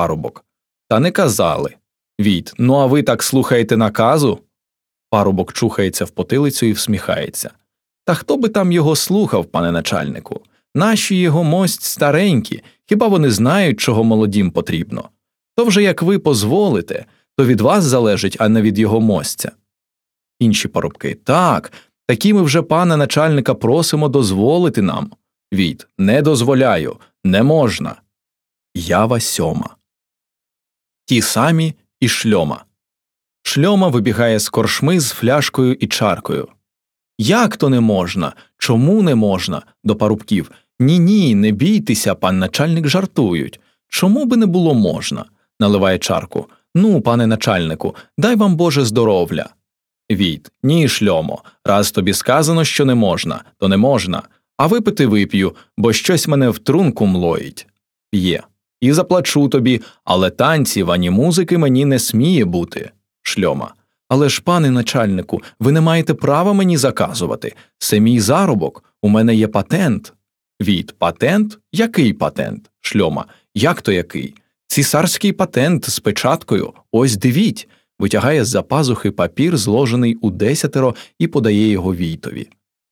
Парубок. Та не казали. Війт, ну а ви так слухаєте наказу? Парубок чухається в потилицю і всміхається. Та хто би там його слухав, пане начальнику? Наші його мость старенькі, хіба вони знають, чого молодім потрібно? То вже як ви позволите, то від вас залежить, а не від його мостця. Інші парубки так, такі ми вже пана начальника просимо дозволити нам. Війт, не дозволяю, не можна. Ява сьома. Ті самі і шльома. Шльома вибігає з коршми з фляшкою і чаркою. Як то не можна? Чому не можна? до парубків. Ні, ні, не бійтеся, пан начальник жартують. Чому би не було можна? наливає чарку. Ну, пане начальнику, дай вам Боже здоров'я. Війт, ні, шльомо, раз тобі сказано, що не можна, то не можна, а випити вип'ю, бо щось мене в трунку млоїть. Є. І заплачу тобі, але танців ані музики мені не сміє бути. Шльома. Але ж, пане начальнику, ви не маєте права мені заказувати. Це мій заробок, у мене є патент. Війт, патент? Який патент? Шльома. Як то який? Цісарський патент з печаткою. Ось дивіть. Витягає з за пазухи папір, зложений у десятеро, і подає його Війтові.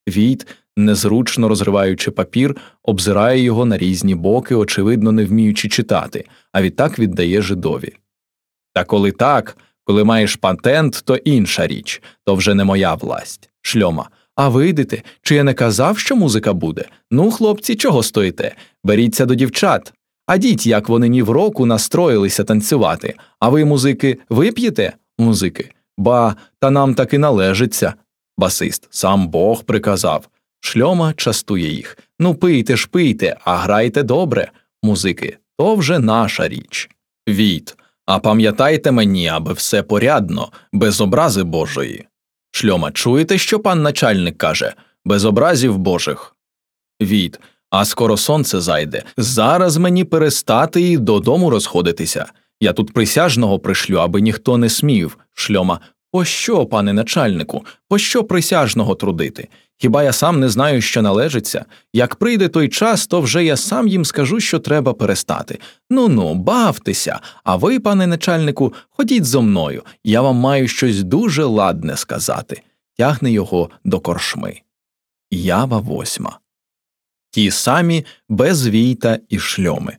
Війт, незручно розриваючи папір, обзирає його на різні боки, очевидно, не вміючи читати, а відтак віддає жидові. Та коли так, коли маєш патент, то інша річ, то вже не моя власть. Шльома. А вийдете, чи я не казав, що музика буде? Ну, хлопці, чого стоїте? Беріться до дівчат. А діть, як вони ні в року настроїлися танцювати. А ви, музики, вип'єте? Музики. Ба, та нам таки належиться. Басист. Сам Бог приказав. Шльома частує їх. Ну, пийте ж, пийте, а грайте добре. Музики. То вже наша річ. Війт. А пам'ятайте мені, аби все порядно, без образи Божої. Шльома, чуєте, що пан начальник каже? Без образів Божих. Війт. А скоро сонце зайде. Зараз мені перестати і додому розходитися. Я тут присяжного пришлю, аби ніхто не смів. Шльома. Пощо, пане начальнику, пощо присяжного трудити? Хіба я сам не знаю, що належиться? Як прийде той час, то вже я сам їм скажу, що треба перестати. Ну ну, бавтеся, а ви, пане начальнику, ходіть зо мною, я вам маю щось дуже ладне сказати. Тягне його до коршми. Ява восьма. Ті самі без війта і шльоми.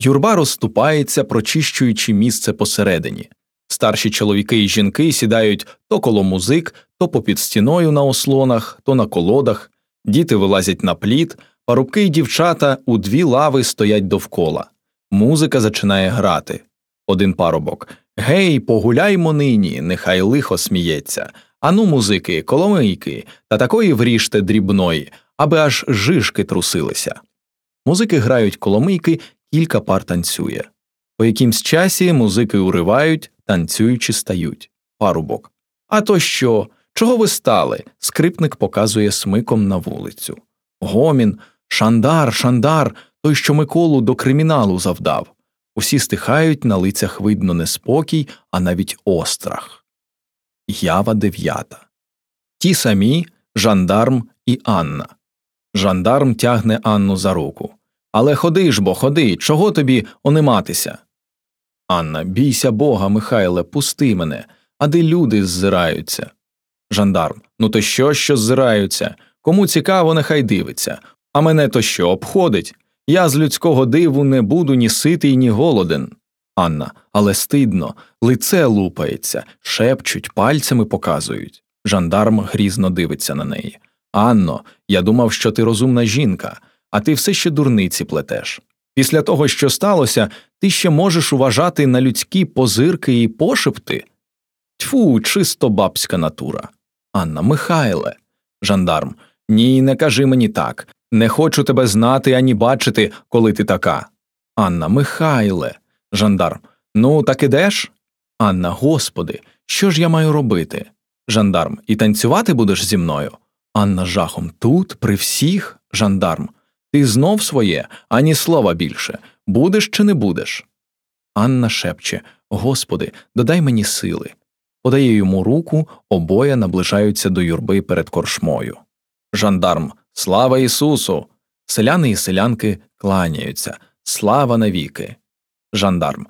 Юрба розступається, прочищуючи місце посередині. Старші чоловіки і жінки сідають то коло музик, то попід стіною на ослонах, то на колодах, діти вилазять на плід, парубки й дівчата у дві лави стоять довкола. Музика зачинає грати. Один парубок Гей, погуляймо нині, нехай лихо сміється. Ану, музики, коломийки, та такої вріжте дрібної, аби аж жишки трусилися. Музики грають коломийки, кілька пар танцює. По якимсь часі музики уривають, танцюючи стають. Парубок. А то що? Чого ви стали? Скрипник показує смиком на вулицю. Гомін, шандар, шандар, той, що Миколу до криміналу завдав. Усі стихають, на лицях видно не спокій, а навіть острах. Ява дев'ята. Ті самі жандарм і Анна. Жандарм тягне Анну за руку. Але ходи ж бо, ходи, чого тобі ониматися? Анна, бійся бога, Михайле, пусти мене, а де люди ззираються. Жандарм. Ну то що, що ззираються? Кому цікаво, нехай дивиться. А мене то що обходить? Я з людського диву не буду ні ситий, ні голоден. Анна, але стидно, лице лупається, шепчуть, пальцями показують. Жандарм грізно дивиться на неї. Анно, я думав, що ти розумна жінка, а ти все ще дурниці плетеш. Після того, що сталося, ти ще можеш уважати на людські позирки і пошепти? Тьфу, чисто бабська натура. Анна Михайле. Жандарм. Ні, не кажи мені так. Не хочу тебе знати ані бачити, коли ти така. Анна Михайле. Жандарм. Ну, так ідеш? Анна, господи, що ж я маю робити? Жандарм. І танцювати будеш зі мною? Анна жахом. Тут, при всіх, жандарм. Ти знов своє, ані слова більше. Будеш чи не будеш? Анна шепче Господи, додай мені сили. Подає йому руку, обоє наближаються до юрби перед коршмою. Жандарм Слава Ісусу! Селяни і селянки кланяються. Слава навіки. Жандарм.